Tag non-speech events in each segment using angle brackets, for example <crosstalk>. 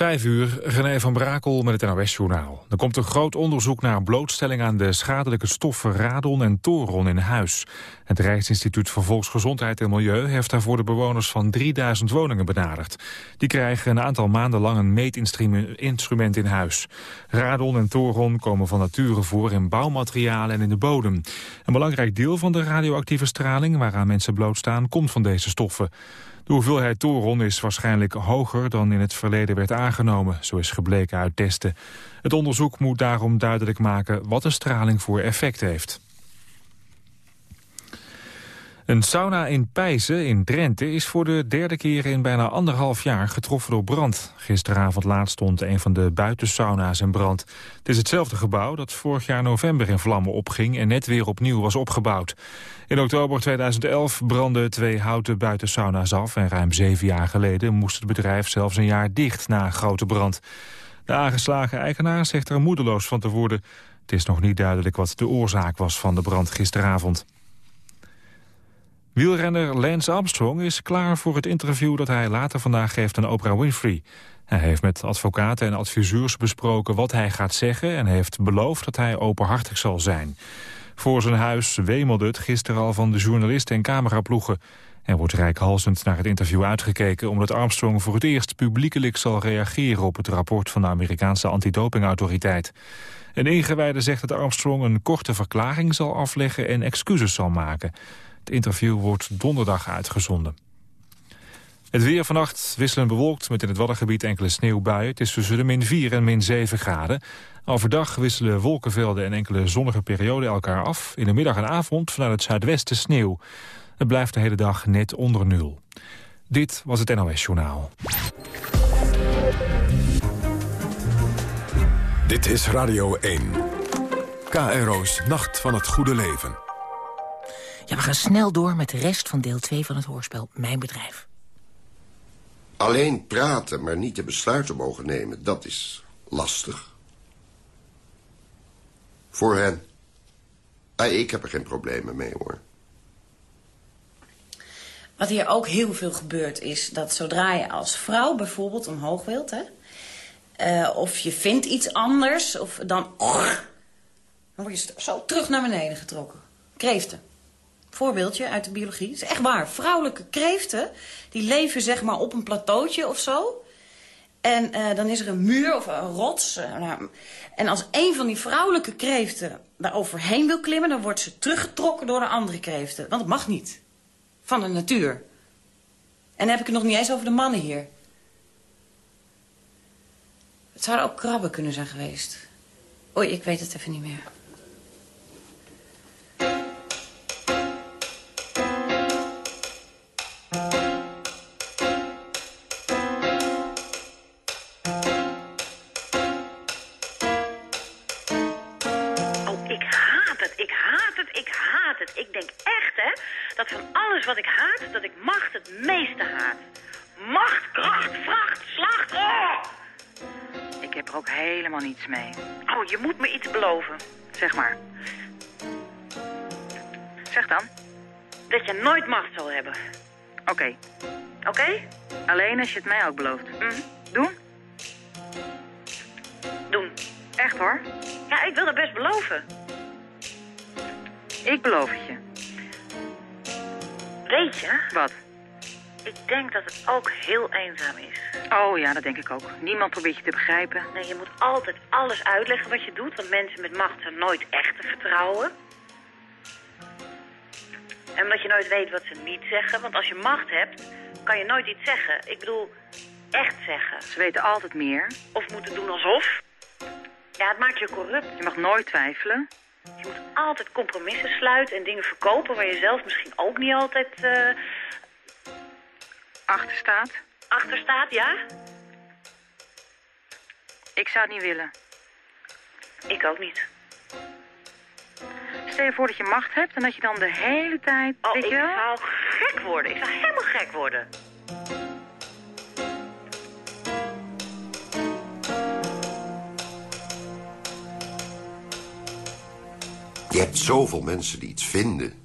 Vijf uur, René van Brakel met het NOS-journaal. Er komt een groot onderzoek naar blootstelling aan de schadelijke stoffen radon en toron in huis. Het Rijksinstituut voor Volksgezondheid en Milieu heeft daarvoor de bewoners van 3000 woningen benaderd. Die krijgen een aantal maanden lang een meetinstrument in huis. Radon en toron komen van nature voor in bouwmaterialen en in de bodem. Een belangrijk deel van de radioactieve straling waaraan mensen blootstaan komt van deze stoffen. De hoeveelheid toron is waarschijnlijk hoger dan in het verleden werd aangenomen, zo is gebleken uit testen. Het onderzoek moet daarom duidelijk maken wat de straling voor effect heeft. Een sauna in Pijzen in Drenthe is voor de derde keer in bijna anderhalf jaar getroffen door brand. Gisteravond laat stond een van de buitensauna's in brand. Het is hetzelfde gebouw dat vorig jaar november in vlammen opging en net weer opnieuw was opgebouwd. In oktober 2011 brandden twee houten buitensauna's af en ruim zeven jaar geleden moest het bedrijf zelfs een jaar dicht na een grote brand. De aangeslagen eigenaar zegt er moedeloos van te worden. Het is nog niet duidelijk wat de oorzaak was van de brand gisteravond. Wielrenner Lance Armstrong is klaar voor het interview dat hij later vandaag geeft aan Oprah Winfrey. Hij heeft met advocaten en adviseurs besproken wat hij gaat zeggen... en heeft beloofd dat hij openhartig zal zijn. Voor zijn huis wemelde het gisteren al van de journalisten en cameraploegen. Er wordt rijkhalsend naar het interview uitgekeken... omdat Armstrong voor het eerst publiekelijk zal reageren... op het rapport van de Amerikaanse antidopingautoriteit. Een ingewijde zegt dat Armstrong een korte verklaring zal afleggen... en excuses zal maken. Het interview wordt donderdag uitgezonden. Het weer vannacht wisselend bewolkt met in het Waddengebied enkele sneeuwbuien. Het is tussen de min 4 en min 7 graden. Overdag wisselen wolkenvelden en enkele zonnige perioden elkaar af. In de middag en avond vanuit het zuidwesten sneeuw. Het blijft de hele dag net onder nul. Dit was het NOS Journaal. Dit is Radio 1. KRO's Nacht van het Goede Leven. Ja, we gaan snel door met de rest van deel 2 van het hoorspel Mijn Bedrijf. Alleen praten, maar niet de besluiten mogen nemen, dat is lastig. Voor hen. Ah, ik heb er geen problemen mee, hoor. Wat hier ook heel veel gebeurt is dat zodra je als vrouw bijvoorbeeld omhoog wilt... Hè, uh, of je vindt iets anders, of dan, dan word je zo terug naar beneden getrokken. Kreeften. Voorbeeldje uit de biologie. Is echt waar. Vrouwelijke kreeften, die leven zeg maar op een plateautje of zo. En uh, dan is er een muur of een rots. Uh, nou, en als een van die vrouwelijke kreeften daar overheen wil klimmen... dan wordt ze teruggetrokken door de andere kreeften. Want dat mag niet. Van de natuur. En dan heb ik het nog niet eens over de mannen hier. Het zouden ook krabben kunnen zijn geweest. Oei, ik weet het even niet meer. Niets mee. Oh, je moet me iets beloven. Zeg maar. Zeg dan. Dat je nooit macht zal hebben. Oké. Oké? Alleen als je het mij ook belooft. Hm? Doen? Doen. Echt hoor? Ja, ik wil dat best beloven. Ik beloof het je. Weet je? Wat? Ik denk dat het ook heel eenzaam is. Oh ja, dat denk ik ook. Niemand probeert je te begrijpen. Nee, je moet altijd alles uitleggen wat je doet, want mensen met macht zijn nooit echt te vertrouwen. En omdat je nooit weet wat ze niet zeggen, want als je macht hebt, kan je nooit iets zeggen. Ik bedoel, echt zeggen. Ze weten altijd meer. Of moeten doen alsof. Ja, het maakt je corrupt. Je mag nooit twijfelen. Je moet altijd compromissen sluiten en dingen verkopen waar je zelf misschien ook niet altijd... Uh... Achter staat? Achter staat, ja. Ik zou het niet willen. Ik ook niet. Stel je voor dat je macht hebt en dat je dan de hele tijd... Oh, weet ik je zou gek worden. Ik zou helemaal gek worden. Je hebt zoveel mensen die iets vinden.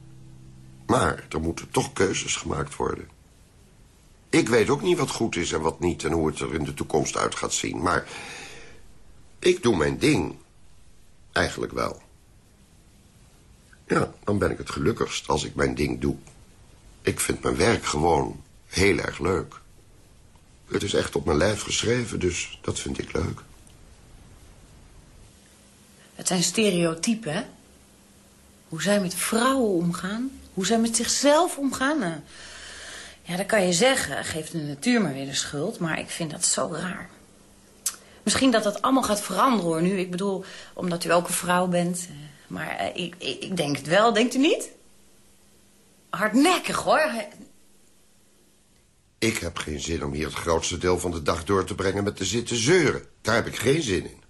Maar er moeten toch keuzes gemaakt worden. Ik weet ook niet wat goed is en wat niet... en hoe het er in de toekomst uit gaat zien. Maar ik doe mijn ding. Eigenlijk wel. Ja, dan ben ik het gelukkigst als ik mijn ding doe. Ik vind mijn werk gewoon heel erg leuk. Het is echt op mijn lijf geschreven, dus dat vind ik leuk. Het zijn stereotypen, hè? Hoe zij met vrouwen omgaan. Hoe zij met zichzelf omgaan. Ja, dat kan je zeggen. Geeft de natuur maar weer de schuld. Maar ik vind dat zo raar. Misschien dat dat allemaal gaat veranderen hoor nu. Ik bedoel, omdat u ook een vrouw bent. Maar eh, ik, ik, ik denk het wel, denkt u niet? Hardnekkig hoor. Ik heb geen zin om hier het grootste deel van de dag door te brengen met te zitten zeuren. Daar heb ik geen zin in.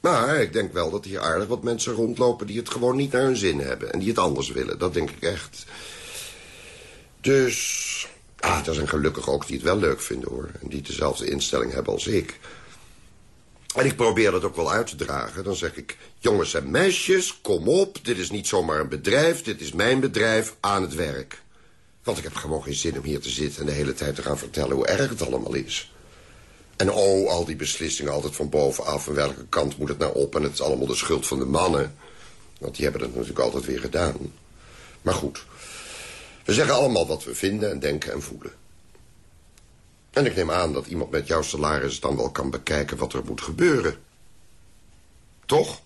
Maar ik denk wel dat hier aardig wat mensen rondlopen... die het gewoon niet naar hun zin hebben en die het anders willen. Dat denk ik echt. Dus... Ah, er zijn gelukkig ook die het wel leuk vinden, hoor. En die dezelfde instelling hebben als ik. En ik probeer dat ook wel uit te dragen. Dan zeg ik, jongens en meisjes, kom op. Dit is niet zomaar een bedrijf, dit is mijn bedrijf aan het werk. Want ik heb gewoon geen zin om hier te zitten... en de hele tijd te gaan vertellen hoe erg het allemaal is. En oh, al die beslissingen altijd van bovenaf... en welke kant moet het nou op... en het is allemaal de schuld van de mannen. Want die hebben het natuurlijk altijd weer gedaan. Maar goed, we zeggen allemaal wat we vinden en denken en voelen. En ik neem aan dat iemand met jouw salaris dan wel kan bekijken wat er moet gebeuren. Toch?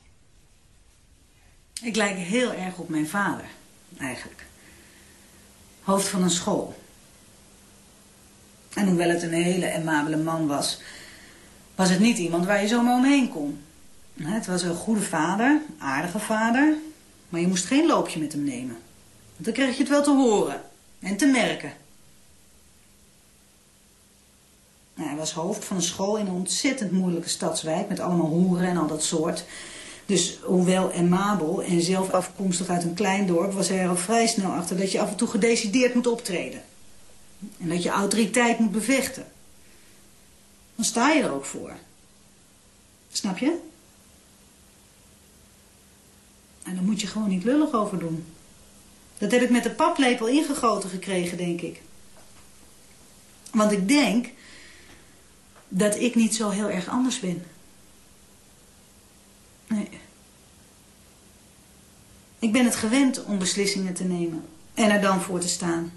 Ik lijk heel erg op mijn vader, eigenlijk. Hoofd van een school. En hoewel het een hele amabele man was... was het niet iemand waar je zomaar omheen kon. Het was een goede vader, aardige vader... maar je moest geen loopje met hem nemen. Dan kreeg je het wel te horen en te merken. Nou, hij was hoofd van een school in een ontzettend moeilijke stadswijk... met allemaal hoeren en al dat soort. Dus hoewel amabel en zelf afkomstig uit een klein dorp... was hij er al vrij snel achter dat je af en toe gedecideerd moet optreden. En dat je autoriteit moet bevechten. Dan sta je er ook voor. Snap je? En dan moet je gewoon niet lullig over doen. Dat heb ik met de paplepel ingegoten gekregen, denk ik. Want ik denk dat ik niet zo heel erg anders ben. Nee. Ik ben het gewend om beslissingen te nemen en er dan voor te staan.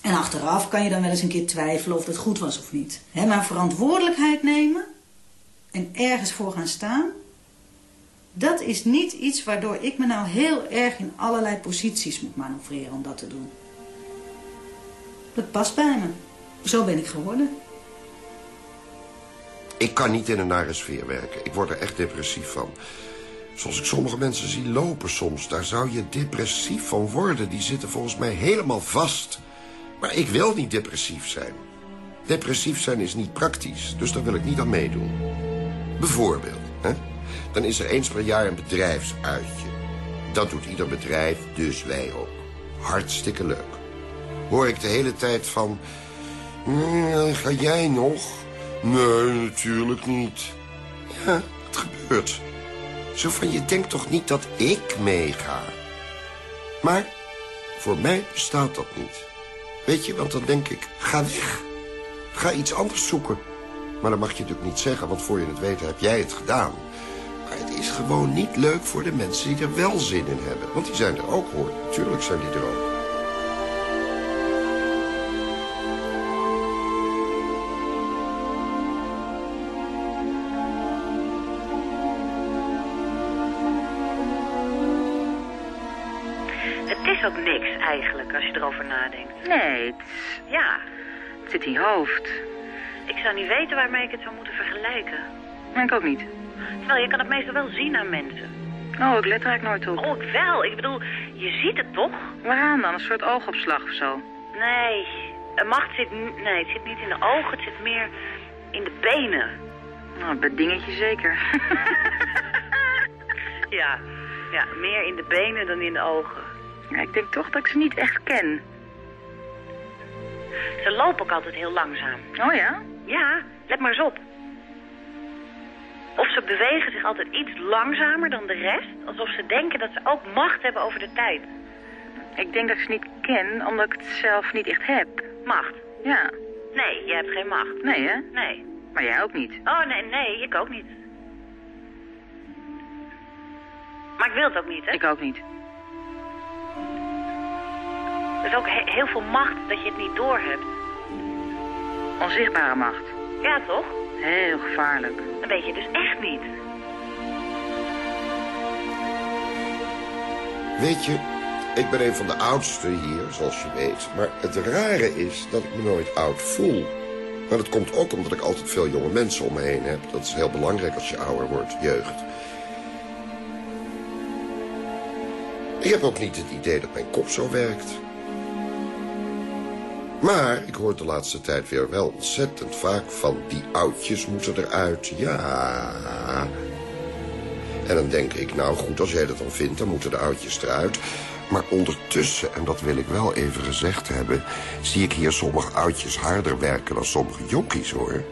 En achteraf kan je dan wel eens een keer twijfelen of het goed was of niet. maar verantwoordelijkheid nemen en ergens voor gaan staan... dat is niet iets waardoor ik me nou heel erg in allerlei posities moet manoeuvreren om dat te doen. Dat past bij me. Zo ben ik geworden. Ik kan niet in een nare sfeer werken. Ik word er echt depressief van. Zoals ik sommige mensen zie lopen soms. Daar zou je depressief van worden. Die zitten volgens mij helemaal vast. Maar ik wil niet depressief zijn. Depressief zijn is niet praktisch, dus daar wil ik niet aan meedoen. Bijvoorbeeld, hè? Dan is er eens per jaar een bedrijfsuitje. Dat doet ieder bedrijf, dus wij ook. Hartstikke leuk. Hoor ik de hele tijd van... Mm, ga jij nog? Nee, natuurlijk niet. Ja, het gebeurt. Zo van, je denkt toch niet dat ik meega? Maar voor mij bestaat dat niet. Weet je, want dan denk ik, ga weg. Ga iets anders zoeken. Maar dat mag je natuurlijk niet zeggen, want voor je het weet heb jij het gedaan. Maar het is gewoon niet leuk voor de mensen die er wel zin in hebben. Want die zijn er ook, hoor. Tuurlijk zijn die er ook. Het is ook niks eigenlijk, als je erover nadenkt. Nee, het, ja, het zit in je hoofd. Ik zou niet weten waarmee ik het zou moeten vergelijken. Ik ook niet. Terwijl je kan het meestal wel zien aan mensen. Oh, ik let er eigenlijk nooit op. Oh, ik wel. Ik bedoel, je ziet het toch? Waaraan dan? Een soort oogopslag of zo? Nee, macht zit, nee, het zit niet in de ogen, het zit meer in de benen. Nou, bij dingetje zeker. <laughs> Ja, ja, meer in de benen dan in de ogen. ja, ik denk toch dat ik ze niet echt ken. Ze lopen ook altijd heel langzaam. Oh ja? Ja, let maar eens op. Of ze bewegen zich altijd iets langzamer dan de rest, alsof ze denken dat ze ook macht hebben over de tijd. Ik denk dat ik ze niet ken, omdat ik het zelf niet echt heb. Macht? Ja. Nee, je hebt geen macht. Nee, hè? Nee. Maar jij ook niet. Oh, nee, nee, ik ook niet. Maar ik wil het ook niet, hè? Ik ook niet. Er is ook he- heel veel macht dat je het niet doorhebt. Onzichtbare macht. Ja, toch? Heel gevaarlijk. Dat weet je dus echt niet. Weet je, ik ben een van de oudsten hier, zoals je weet. Maar het rare is dat ik me nooit oud voel. Maar dat komt ook omdat ik altijd veel jonge mensen om me heen heb. Dat is heel belangrijk als je ouder wordt, jeugd. Ik heb ook niet het idee dat mijn kop zo werkt. Maar ik hoor de laatste tijd weer wel ontzettend vaak van... die oudjes moeten eruit, ja... En dan denk ik, nou goed, als jij dat dan vindt, dan moeten de oudjes eruit. Maar ondertussen, en dat wil ik wel even gezegd hebben... zie ik hier sommige oudjes harder werken dan sommige jonkies, hoor.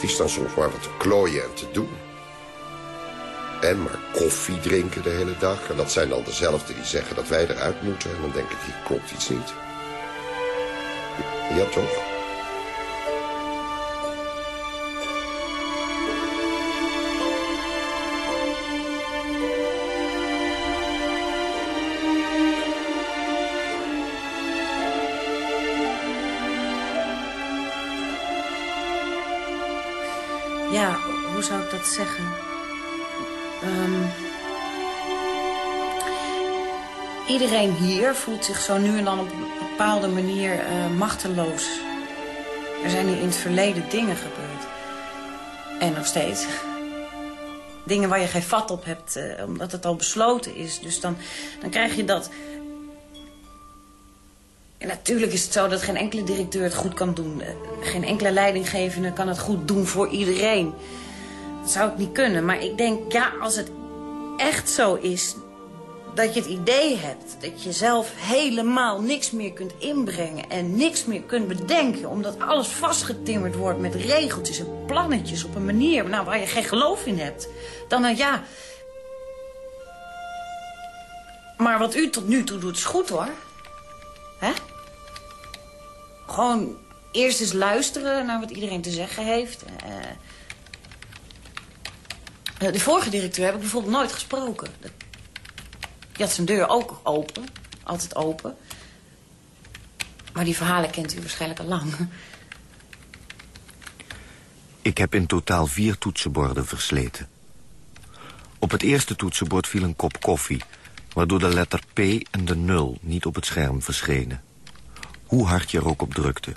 Die staan soms maar wat te klooien en te doen. En maar koffie drinken de hele dag. En dat zijn dan dezelfde die zeggen dat wij eruit moeten. En dan denk ik, hier klopt iets niet. Ja? Ja, hoe zou ik dat zeggen? Ehm, iedereen hier voelt zich zo nu en dan op een bepaalde manier eh, machteloos. Er zijn hier in het verleden dingen gebeurd. En nog steeds. Dingen waar je geen vat op hebt, eh, omdat het al besloten is. Dus dan, dan krijg je dat... En natuurlijk is het zo dat geen enkele directeur het goed kan doen. Eh, Geen enkele leidinggevende kan het goed doen voor iedereen. Dat zou ik niet kunnen. Maar ik denk, ja, als het echt zo is... dat je het idee hebt dat je zelf helemaal niks meer kunt inbrengen... en niks meer kunt bedenken... omdat alles vastgetimmerd wordt met regeltjes en plannetjes... op een manier nou, waar je geen geloof in hebt... dan, nou ja... Maar wat u tot nu toe doet is goed, hoor. Hè? Gewoon eerst eens luisteren naar wat iedereen te zeggen heeft. Eh, de vorige directeur heb ik bijvoorbeeld nooit gesproken. Die had zijn deur ook open. Altijd open. Maar die verhalen kent u waarschijnlijk al lang. Ik heb in totaal vier toetsenborden versleten. Op het eerste toetsenbord viel een kop koffie... waardoor de letter P en de 0 niet op het scherm verschenen. Hoe hard je er ook op drukte.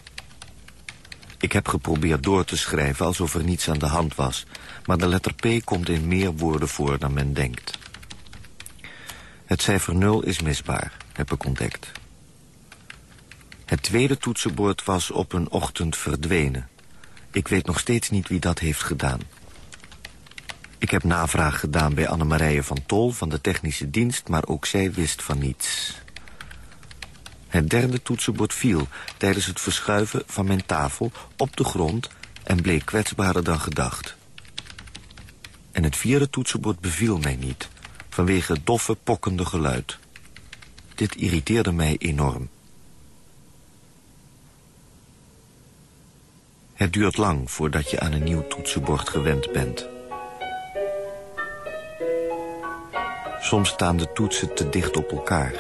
Ik heb geprobeerd door te schrijven alsof er niets aan de hand was... maar de letter P komt in meer woorden voor dan men denkt. Het cijfer 0 is misbaar, heb ik ontdekt. Het tweede toetsenbord was op een ochtend verdwenen. Ik weet nog steeds niet wie dat heeft gedaan. Ik heb navraag gedaan bij Annemarije van Tol van de technische dienst... maar ook zij wist van niets. Het derde toetsenbord viel tijdens het verschuiven van mijn tafel op de grond... en bleek kwetsbaarder dan gedacht. En het vierde toetsenbord beviel mij niet... vanwege doffe, pokkende geluid. Dit irriteerde mij enorm. Het duurt lang voordat je aan een nieuw toetsenbord gewend bent. Soms staan de toetsen te dicht op elkaar.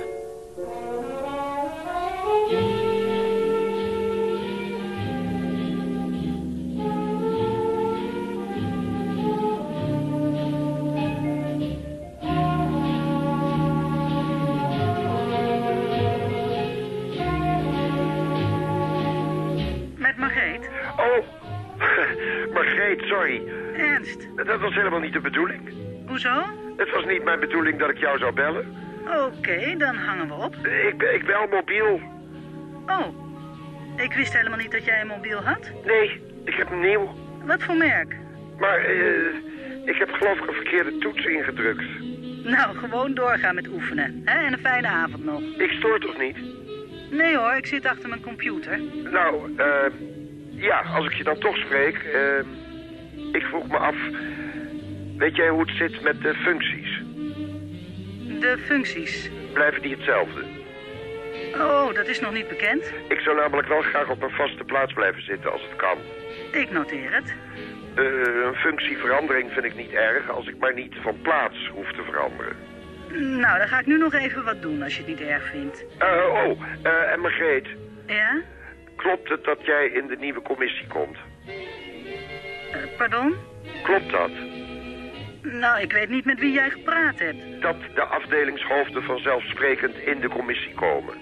Dat was helemaal niet de bedoeling. Hoezo? Het was niet mijn bedoeling dat ik jou zou bellen. Oké, dan hangen we op. Ik, ik bel mobiel. Oh, ik wist helemaal niet dat jij een mobiel had. Nee, ik heb een nieuw. Wat voor merk? Maar eh, ik heb geloof ik een verkeerde toets ingedrukt. Nou, gewoon doorgaan met oefenen. Hè? En een fijne avond nog. Ik stoor toch niet? Nee hoor, ik zit achter mijn computer. Nou, eh, ja, als ik je dan toch spreek. eh, ik vroeg me af, weet jij hoe het zit met de functies? De functies. blijven die hetzelfde. Oh, dat is nog niet bekend. Ik zou namelijk wel graag op een vaste plaats blijven zitten als het kan. Ik noteer het. Uh, een functieverandering vind ik niet erg als ik maar niet van plaats hoef te veranderen. Nou, dan ga ik nu nog even wat doen als je het niet erg vindt. Uh, oh, uh, en Margreet. Ja? Klopt het dat jij in de nieuwe commissie komt? Pardon? Klopt dat? Nou, ik weet niet met wie jij gepraat hebt. Dat de afdelingshoofden vanzelfsprekend in de commissie komen.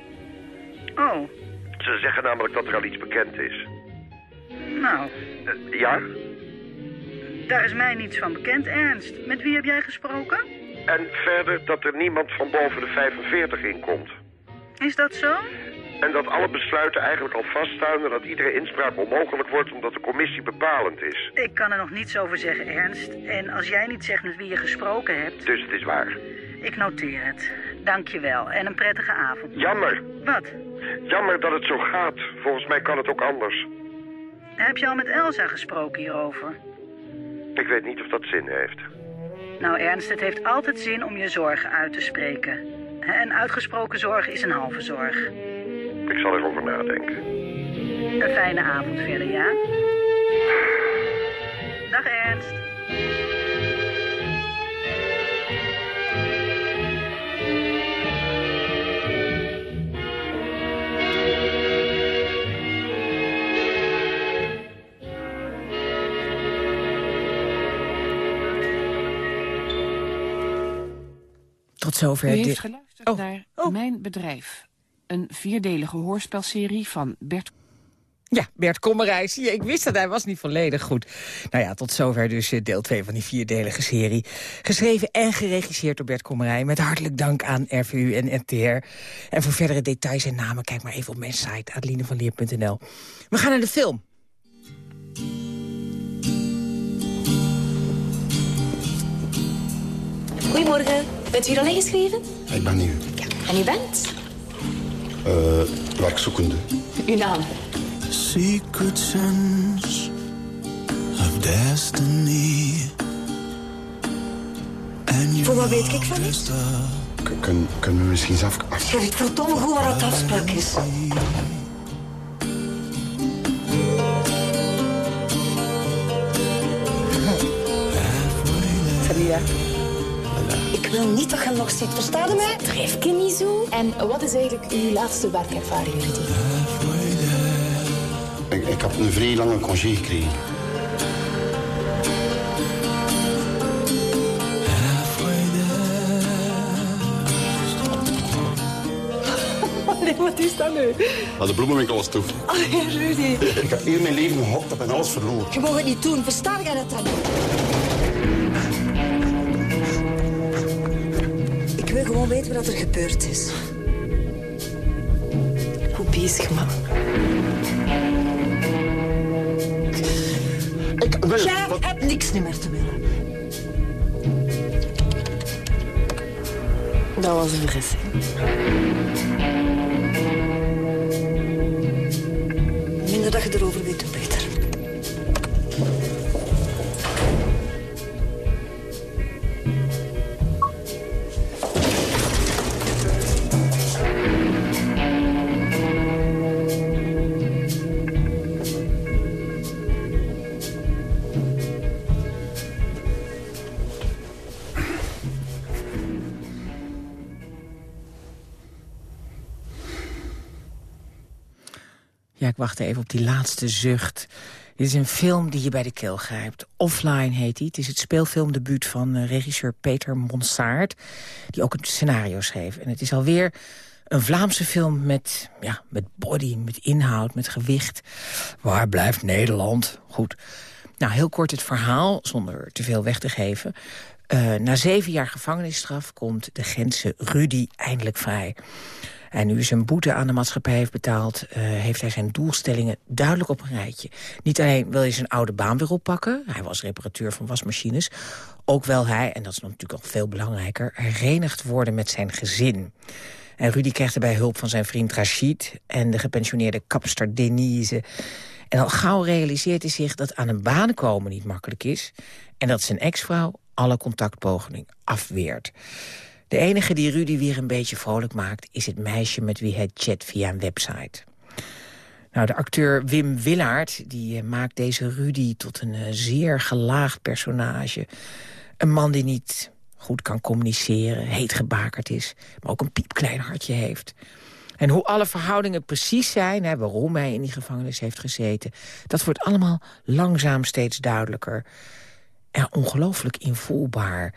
Oh. Ze zeggen namelijk dat er al iets bekend is. Nou. Uh, ja? Daar is mij niets van bekend, Ernst. Met wie heb jij gesproken? En verder dat er niemand van boven de 45 in komt. Is dat zo? En dat alle besluiten eigenlijk al vaststaan en dat iedere inspraak onmogelijk wordt omdat de commissie bepalend is. Ik kan er nog niets over zeggen, Ernst. En als jij niet zegt met wie je gesproken hebt... Dus het is waar. Ik noteer het. Dank je wel en een prettige avond. Jammer. Wat? Jammer dat het zo gaat. Volgens mij kan het ook anders. Heb je al met Elsa gesproken hierover? Ik weet niet of dat zin heeft. Nou, Ernst, het heeft altijd zin om je zorgen uit te spreken. En uitgesproken zorg is een halve zorg. Ik zal erover nadenken. Een fijne avond verder, ja? Dag, Ernst. Tot zover. U heeft dit. geluisterd Oh. naar Oh. Mijn Bedrijf. Een vierdelige hoorspelserie van Bert Ja, Bert Kommerij. Zie je, ik wist dat hij was niet volledig goed. Nou ja, tot zover dus eh, deel 2 van die vierdelige serie. Geschreven en geregisseerd door Bert Kommerij. Met hartelijk dank aan RVU en NTR. En voor verdere details en namen, kijk maar even op mijn site adelinevanleer.nl. We gaan naar de film. Goedemorgen. Bent u hier al ingeschreven? Ik ben nieuw. En u bent? Uh, werkzoekende. Uw naam? Secret sense of destiny. Voor wat weet ik van? Kun, kunnen we misschien zelf... Je weet verdomme goed waar het afspraak is. Salia. Ik wil niet dat je nog ziet. Versta je mij? Drijf je niet zo? En wat is eigenlijk uw laatste werkervaring, Rudy? Ik, ik heb een vrij lange congé gekregen. <laughs> Nee, wat is dat nu? De bloemenwinkel was toe. Oh, ja, Rudy. Ik heb hier mijn leven gehokt op en alles verloren. Je mag het niet doen. Versta jij dat dan? Ik gewoon weten wat er gebeurd is. Hoe bezig, man? Ik wil... Jij hebt niks meer te willen. Dat was een vergissing. Ik wacht even op die laatste zucht. Dit is een film die je bij de keel grijpt. Offline heet hij. Het is het speelfilmdebuut van eh, regisseur Peter Monsaert... die ook het scenario schreef. En het is alweer een Vlaamse film met, ja, met body, met inhoud, met gewicht. Waar blijft Nederland? Goed. Nou, heel kort het verhaal, zonder te veel weg te geven. Eh, na zeven jaar gevangenisstraf komt de Gentse Rudy eindelijk vrij. En nu zijn boete aan de maatschappij heeft betaald... eh, heeft hij zijn doelstellingen duidelijk op een rijtje. Niet alleen wil hij zijn oude baan weer oppakken... hij was reparateur van wasmachines... ook wil hij, en dat is natuurlijk al veel belangrijker... herenigd worden met zijn gezin. En Rudy krijgt erbij hulp van zijn vriend Rachid... en de gepensioneerde kapster Denise... En al gauw realiseert hij zich dat aan een baan komen niet makkelijk is... en dat zijn ex-vrouw alle contactpogingen afweert. De enige die Rudy weer een beetje vrolijk maakt... is het meisje met wie hij chat via een website. Nou, de acteur Wim Willaert die, uh, maakt deze Rudy tot een uh, zeer gelaagd personage. Een man die niet goed kan communiceren, heet gebakerd is... maar ook een piepklein hartje heeft. En hoe alle verhoudingen precies zijn, hè, waarom hij in die gevangenis heeft gezeten... dat wordt allemaal langzaam steeds duidelijker. En ongelooflijk invoelbaar.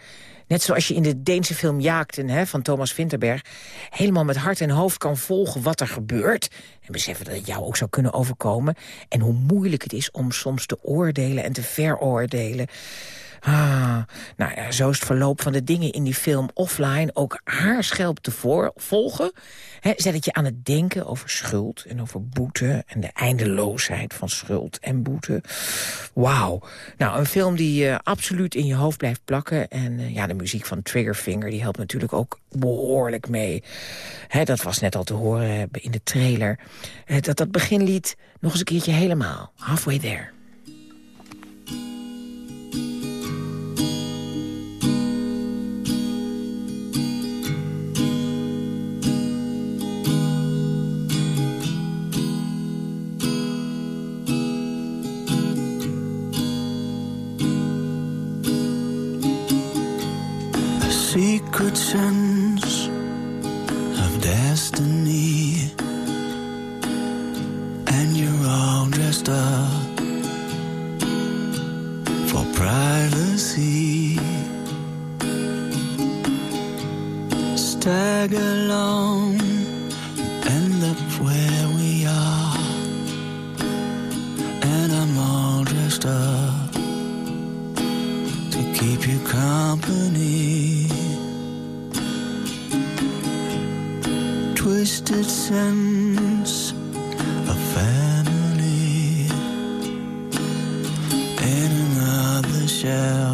Net zoals je in de Deense film Jaakten hè, van Thomas Vinterberg... helemaal met hart en hoofd kan volgen wat er gebeurt... en beseffen dat het jou ook zou kunnen overkomen... en hoe moeilijk het is om soms te oordelen en te veroordelen... Ah, nou ja, zo is het verloop van de dingen in die film offline ook haarschelp te volgen. Zet het je aan het denken over schuld en over boete... en de eindeloosheid van schuld en boete. Wauw. Nou, een film die uh, absoluut in je hoofd blijft plakken. En uh, ja, de muziek van Triggerfinger die helpt natuurlijk ook behoorlijk mee. Dat was net al te horen in de trailer. Uh, dat dat beginlied nog eens een keertje helemaal. Halfway there. Secret sense of destiny. And you're all dressed up for privacy. Stagger along, end up where we are. And I'm all dressed up to keep you company. Twisted sense of family in another shell.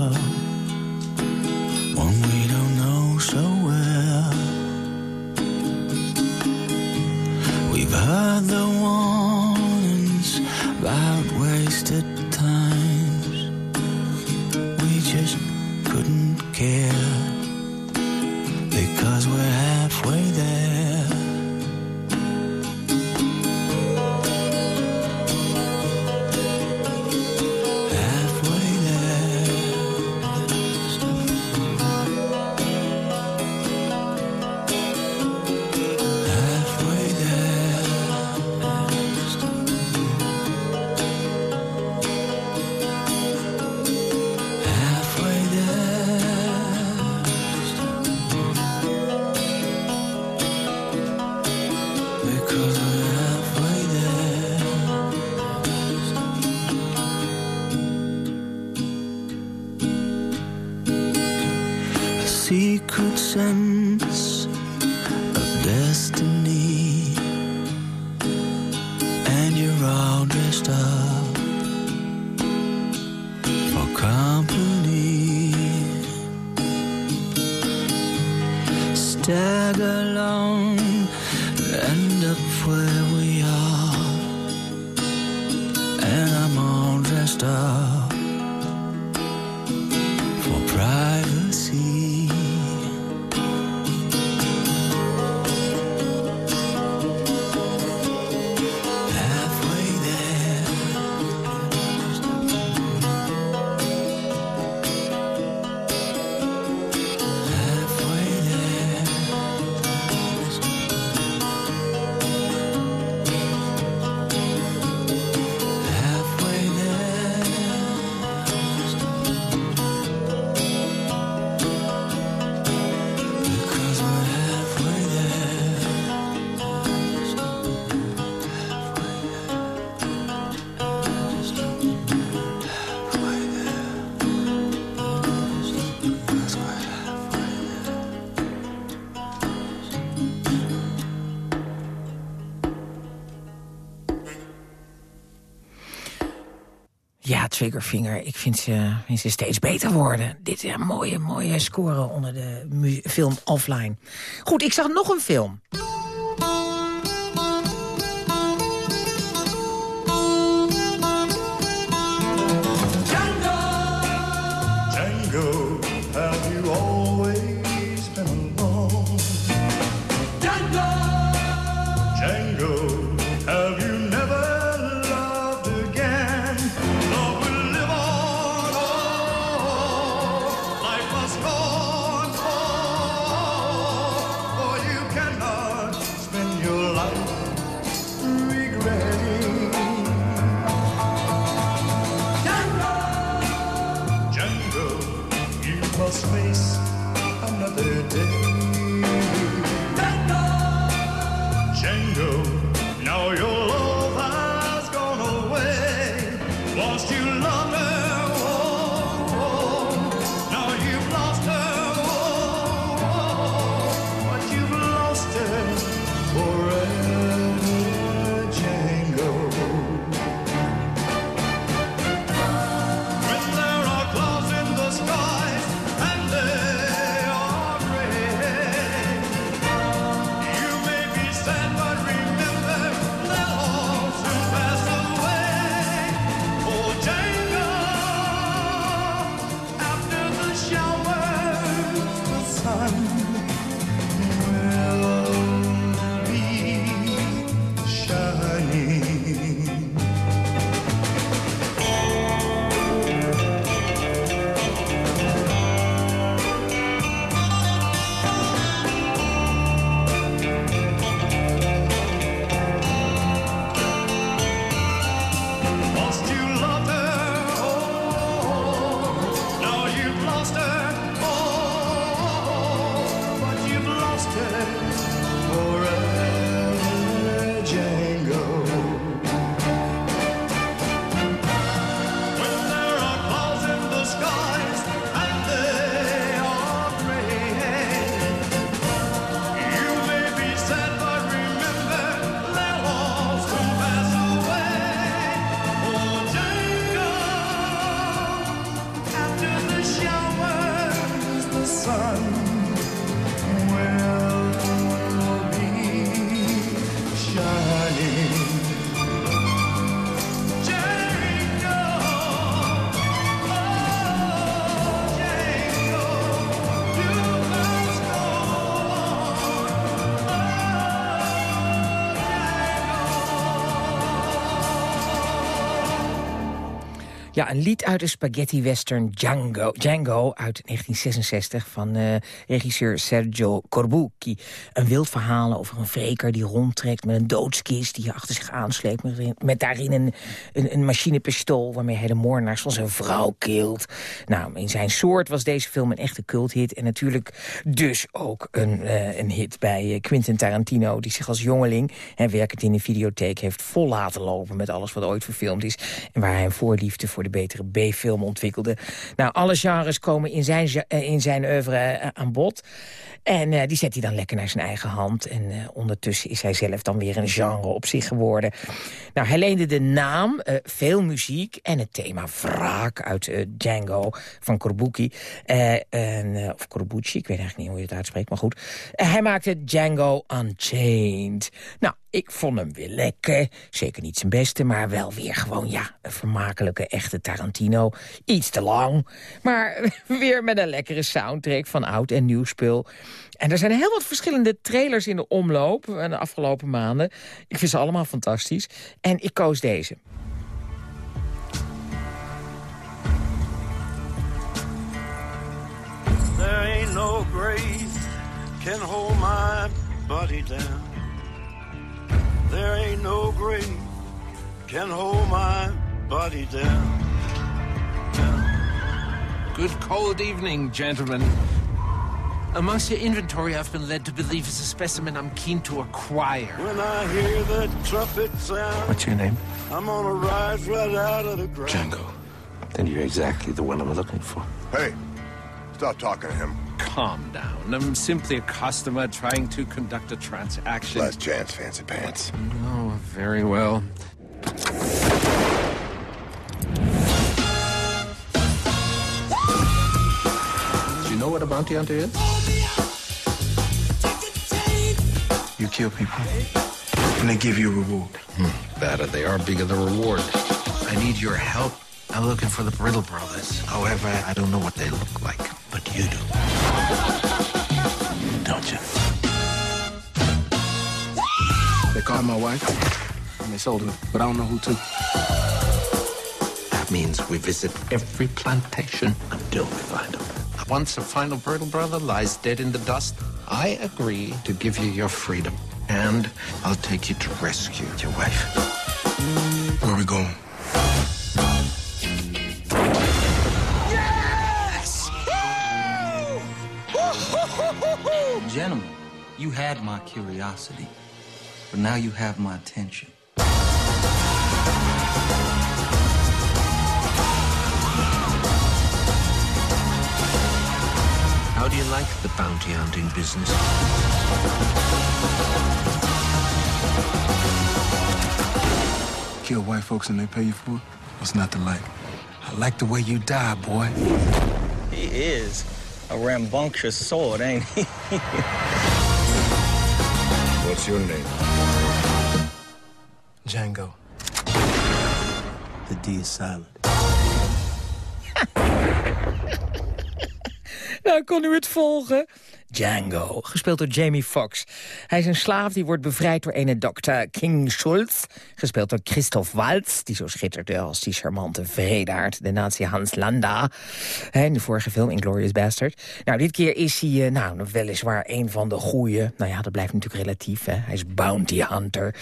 Triggerfinger, ik vind ze, vind ze steeds beter worden. Dit is een mooie, mooie score onder de film offline. Goed, ik zag nog een film. Een lied uit de spaghetti western Django, Django uit 1966 van eh, regisseur Sergio Corbucci. Een wild verhaal over een wreker die rondtrekt met een doodskist die je achter zich aansleept. Met, daarin een, een, een machinepistool waarmee hij de moordenaars van zijn vrouw kilt. Nou, in zijn soort was deze film een echte culthit en natuurlijk dus ook een, eh, een hit bij eh, Quentin Tarantino die zich als jongeling en werkend in een videotheek heeft vol laten lopen met alles wat ooit verfilmd is en waar hij een voorliefde voor de betere B-film ontwikkelde. Nou, alle genres komen in zijn, eh, in zijn oeuvre aan bod. En eh, die zet hij dan lekker naar zijn eigen hand. En eh, ondertussen is hij zelf dan weer een genre op zich geworden. Nou, hij leende de naam, eh, veel muziek en het thema wraak uit Django van Corbucci. En, of Corbucci, ik weet eigenlijk niet hoe je het uitspreekt, maar goed. Hij maakte Django Unchained. Nou, ik vond hem weer lekker. Zeker niet zijn beste, maar wel weer gewoon, ja, een vermakelijke, echte Tarantino. Iets te lang, maar <laughs> weer met een lekkere soundtrack van oud en nieuw spul. En er zijn heel wat verschillende trailers in de omloop eh, de afgelopen maanden. Ik vind ze allemaal fantastisch. En ik koos deze. There ain't no grave can hold my body down. There ain't no grave can hold my body down. Good cold evening, gentlemen. Amongst your inventory, I've been led to believe is a specimen I'm keen to acquire. When I hear the trumpet sound, What's your name? I'm gonna rise right out of the ground. Django. Then you're exactly the one I'm looking for. Hey, stop talking to him. Calm down. I'm simply a customer trying to conduct a transaction. Last chance, fancy pants. Oh, very well. Do you know what a bounty hunter is? You kill people, and they give you a reward. Hmm. Better they are, bigger the reward. I need your help. I'm looking for the Brittle brothers. However, I don't know what they look like, but you do. Don't you? They caught my wife, and they sold her, but I don't know who to. That means we visit every plantation until we find them. Once a final Brittle brother lies dead in the dust, I agree to give you your freedom. And I'll take you to rescue your wife. Where we going? You had my curiosity, but now you have my attention. How do you like the bounty hunting business? Kill white folks and they pay you for it? What's not to like? I like the way you die, boy. He is a rambunctious sword, ain't he? <laughs> What's your name? Django. The D is silent. <laughs> Nou, kon u het volgen? Django, gespeeld door Jamie Foxx. Hij is een slaaf die wordt bevrijd door ene dokter King Schultz... gespeeld door Christoph Waltz, die zo schitterde als die charmante vredaard... de nazi Hans Landa, in de vorige film Inglourious Bastard. Nou, dit keer is hij, eh, nou, weliswaar een van de goeie... nou ja, dat blijft natuurlijk relatief, hè. Hij is bounty hunter.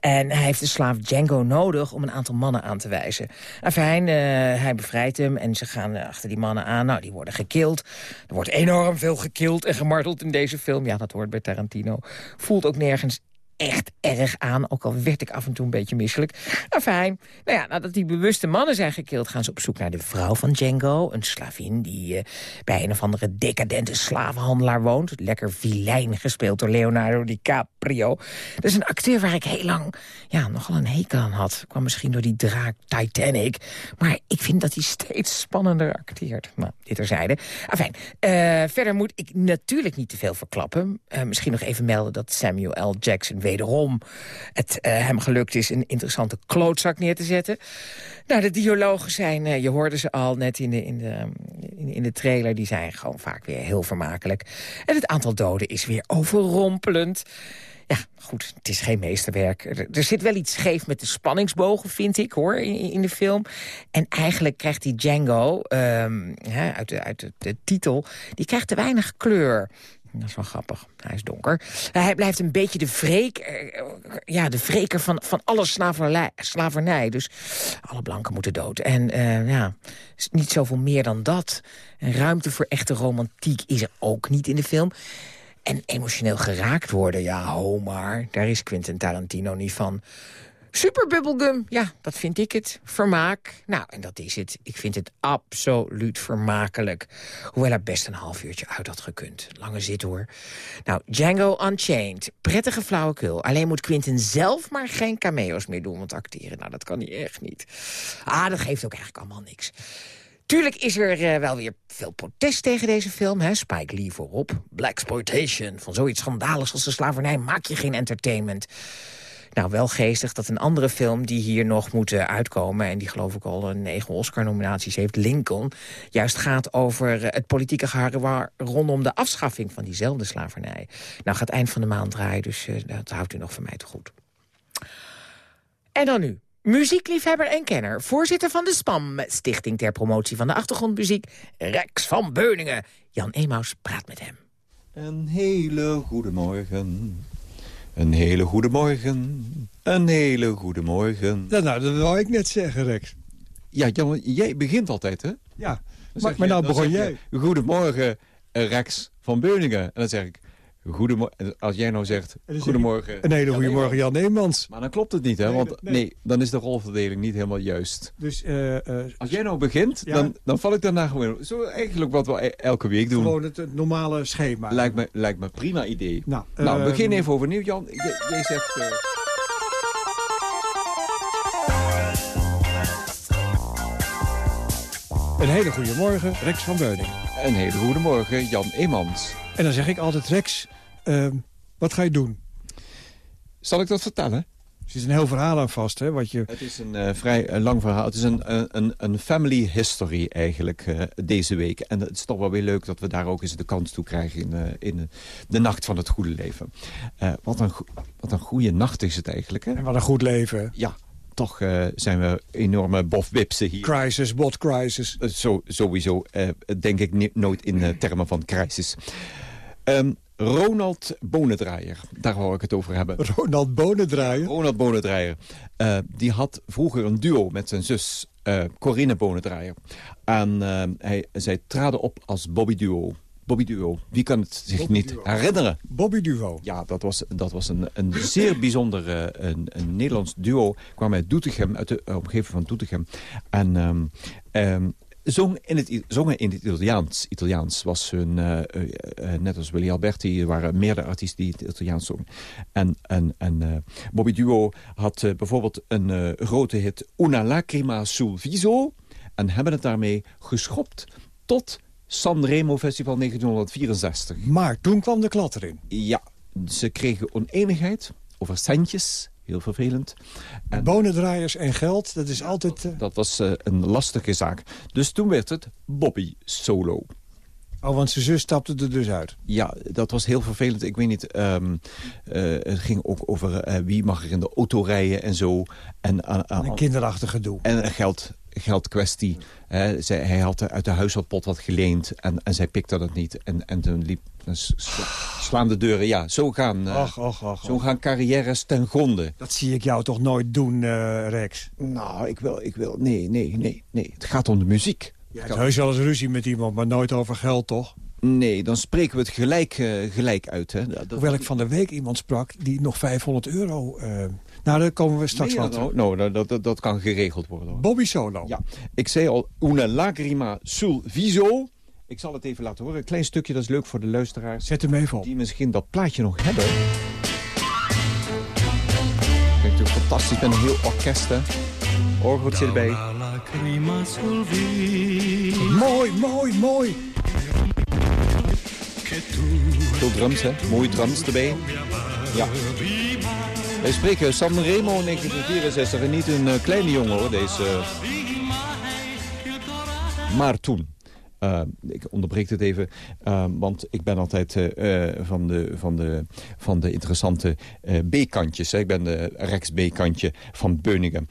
En hij heeft de slaaf Django nodig om een aantal mannen aan te wijzen. Enfin, eh, hij bevrijdt hem en ze gaan eh, achter die mannen aan. Nou, die worden gekild. Er wordt enorm veel gekild en gemarteld in deze film. Ja, dat hoort bij Tarantino. Voelt ook nergens echt erg aan, ook al werd ik af en toe een beetje misselijk. Enfin, nou ja, nadat die bewuste mannen zijn gekild... gaan ze op zoek naar de vrouw van Django, een slavin... die eh, bij een of andere decadente slavenhandelaar woont. Lekker vilijn, gespeeld door Leonardo DiCaprio. Dat is een acteur waar ik heel lang ja, nogal een hekel aan had. Kwam misschien door die draak Titanic. Maar ik vind dat hij steeds spannender acteert. Nou, dit terzijde. Enfin, eh, verder moet ik natuurlijk niet te veel verklappen. Eh, misschien nog even melden dat Samuel L. Jackson wederom het eh, hem gelukt is... een interessante klootzak neer te zetten. Nou, de dialogen zijn, eh, je hoorde ze al net in de, in, de, in, de trailer... die zijn gewoon vaak weer heel vermakelijk. En het aantal doden is weer overrompelend. Ja, goed, het is geen meesterwerk. Er, zit wel iets scheef met de spanningsbogen, vind ik, hoor, in, in de film. En eigenlijk krijgt die Django, ehm, uit, de, uit de titel... die krijgt te weinig kleur. Dat is wel grappig. Hij is donker. Hij blijft een beetje de wreek, eh, ja, de wreker van, van alle slavernij. Dus alle blanken moeten dood. En eh, ja, niet zoveel meer dan dat. En ruimte voor echte romantiek is er ook niet in de film. En emotioneel geraakt worden, ja, ho. Daar is Quentin Tarantino niet van. Super bubblegum, ja, dat vind ik het. Vermaak, nou, en dat is het. Ik vind het absoluut vermakelijk. Hoewel er best een half uurtje uit had gekund. Lange zit hoor. Nou, Django Unchained. Prettige flauwekul. Alleen moet Quentin zelf maar geen cameo's meer doen. Want acteren, nou, dat kan hij echt niet. Ah, dat geeft ook eigenlijk allemaal niks. Tuurlijk is er eh, wel weer veel protest tegen deze film. Hè? Spike Lee voorop. Blaxploitation. Van zoiets schandaligs als de slavernij maak je geen entertainment. Nou, wel geestig dat een andere film die hier nog moet eh, uitkomen... en die geloof ik al negen Oscar-nominaties heeft, Lincoln... juist gaat over eh, het politieke geharrewar rondom de afschaffing van diezelfde slavernij. Nou, gaat eind van de maand draaien, dus eh, dat houdt u nog van mij te goed. En dan nu. Muziekliefhebber en kenner, voorzitter van de SPAM... Stichting ter Promotie van de Achtergrondmuziek, Rex van Beuningen. Jan Emaus praat met hem. Een hele goede morgen. Een hele goede morgen. Een hele goede morgen. Ja, nou, dat wou ik net zeggen, Rex. Ja, Jan, jij begint altijd, hè? Ja, maar, maar nou begon jij. je, Goedemorgen, Rex van Beuningen. En dan zeg ik, goedemorgen. Als jij nou zegt, goedemorgen. Een hele goede morgen, Jan Neemans. Maar dan klopt het niet, hè? Want nee. nee, dan is de rolverdeling niet helemaal juist. Dus eh, eh, Als jij nou begint, Ja. dan, dan val ik daarna gewoon... Zo eigenlijk wat we e- elke week doen. gewoon het, het normale schema. Lijkt me, lijkt me prima idee. Nou, Nou, ehm, begin even overnieuw, Jan. Jij, jij zegt... eh, Een hele goede morgen, Rex van Beuning. Een hele goede morgen, Jan Eemans. En dan zeg ik altijd, Rex, ehm, wat ga je doen? Zal ik dat vertellen? Er zit een heel verhaal aan vast, hè? Wat je... Het is een eh, vrij eh, lang verhaal. Het is een, een, een family history eigenlijk eh, deze week. En het is toch wel weer leuk dat we daar ook eens de kans toe krijgen... in, eh, in eh, de nacht van het goede leven. Eh, wat, een, go- wat een goede nacht is het eigenlijk, hè? En wat een goed leven. Ja, toch eh, zijn we enorme bofwipsen hier. Crisis, what crisis. Eh, Zo, sowieso eh, denk ik nooit in eh, termen van crisis. Ehm, Ronald Bonendraaier, daar wou ik het over hebben. Ronald Bonendraaier. Ronald Bonendraaier. Eh, die had vroeger een duo met zijn zus eh, Corinne Bonendraaier. En eh, hij, zij traden op als Bobby Duo. Bobby Duo, wie kan het zich Bobby niet Duo. herinneren? Bobby Duo. Ja, dat was, dat was een, een zeer bijzonder een, een Nederlands duo. Kwam uit Doetinchem, uit de omgeving van Doetinchem. En ehm, zong in het, zongen in het Italiaans. Italiaans was hun, eh, eh, eh, net als Willy Alberti, er waren meerdere artiesten die het Italiaans zongen. En, en, en Bobby Duo had bijvoorbeeld een grote hit Una lacrima sul viso. En hebben het daarmee geschopt tot Sanremo Festival 1964. Maar toen kwam de klad erin. Ja, ze kregen oneenigheid over centjes. Heel vervelend. En Bonendraaiers en geld, dat is altijd... eh, dat was eh, een lastige zaak. Dus toen werd het Bobby Solo. Oh, want zijn zus stapte er dus uit. Ja, dat was heel vervelend. Ik weet niet, ehm, eh, het ging ook over eh, wie mag er in de auto rijden en zo. En, eh, Een kinderachtig gedoe. en een geld, geldkwestie. Zij, hij had uit de huishoudpot wat geleend en, en zij pikte dat niet. En, en toen liep slaan de deuren. Ja, zo gaan, Och, och, och, zo gaan carrières ten gronde. Dat zie ik jou toch nooit doen, Rex? Nou, ik wil, ik wil, nee, nee, nee, nee. Het gaat om de muziek. Je hebt heus wel eens ruzie met iemand, maar nooit over geld, toch? Nee, dan spreken we het gelijk, eh, gelijk uit. Hè. Dat, Hoewel ik van de week iemand sprak die nog 500 euro... eh, nou, daar komen we straks je van nou? Nou, dat, dat, dat kan geregeld worden. Hoor. Bobby Solo. Ja, ik zei al, una lacrima sul viso. Ik zal het even laten horen. Een klein stukje, dat is leuk voor de luisteraars. Zet hem even op. Die misschien dat plaatje nog hebben. Klinkt natuurlijk fantastisch met een heel orkest, hè. Orgeltje erbij. Mooi, mooi, mooi. Veel drums, hè. Mooie drums erbij. Ja. Wij spreken Sanremo 1964 en niet een eh, kleine jongen, hoor, deze... Maar toen... eh, ik onderbreek het even, eh, want ik ben altijd eh, eh, van, de, van, de, van de interessante eh, B-kantjes. hè. Ik ben de rechts-B-kantje van Beuningen.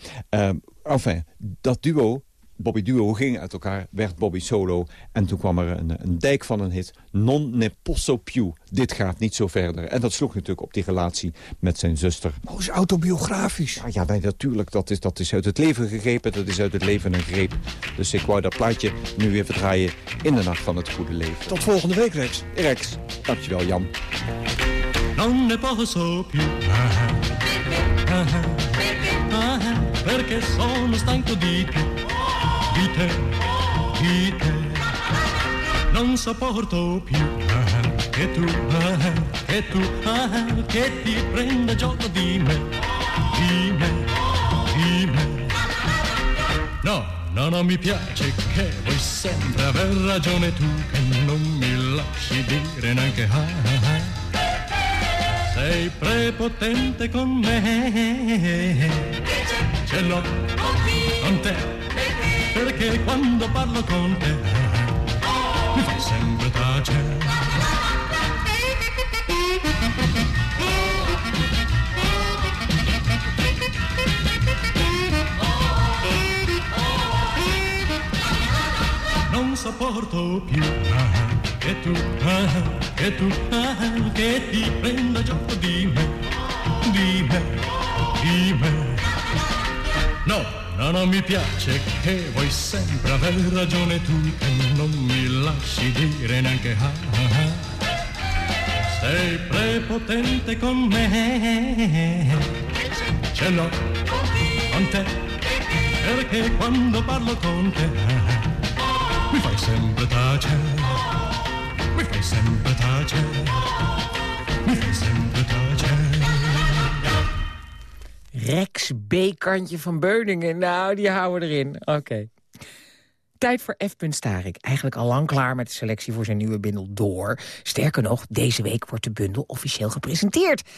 Enfin, dat duo, Bobby Duo, ging uit elkaar, werd Bobby Solo. En toen kwam er een, een dijk van een hit, Non ne posso più. Dit gaat niet zo verder. En dat sloeg natuurlijk op die relatie met zijn zuster. Oh, is autobiografisch. Ja, ja nee, natuurlijk. Dat is, dat is uit het leven gegrepen. Dat is uit het leven een greep. Dus ik wou dat plaatje nu weer verdraaien in de nacht van het goede leven. Tot volgende week, Rex. Rex, dankjewel Jan. non ne posso più ah, ah, ah, ah, perché sono stanco di te, di te, di te. Non sopporto più che tu, che tu, che ti prenda gioco di me, di me, di me. No, no, non mi piace che vuoi sempre aver ragione tu, che non mi lasci dire neanche ah, ah, ah. Sei prepotente con me, ce l'ho con te, perché quando parlo con te mi fai sempre tacere. Non sopporto più che tu, che tu, che ti prenda gioco di me, di me, di me. No, no, non mi piace che vuoi sempre aver ragione tu, che non mi lasci dire neanche ah, ah, ah. Sei prepotente con me, ce l'ho con te, perché quando parlo con te mi fai sempre tacere, mi fai sempre tacere, mi fai sempre Rex B-kantje van Beuningen. Nou, die houden we erin. Oké. Tijd voor F. Starik. Eigenlijk al lang klaar met de selectie voor zijn nieuwe bundel Door. Sterker nog, deze week wordt de bundel officieel gepresenteerd.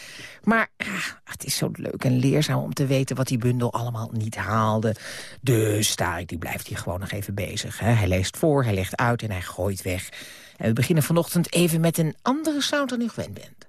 Maar ah, het is zo leuk en leerzaam om te weten wat die bundel allemaal niet haalde. Dus Starik die blijft hier gewoon nog even bezig. Hè. Hij leest voor, hij legt uit en hij gooit weg. En we beginnen vanochtend even met een andere sound dan u gewend bent.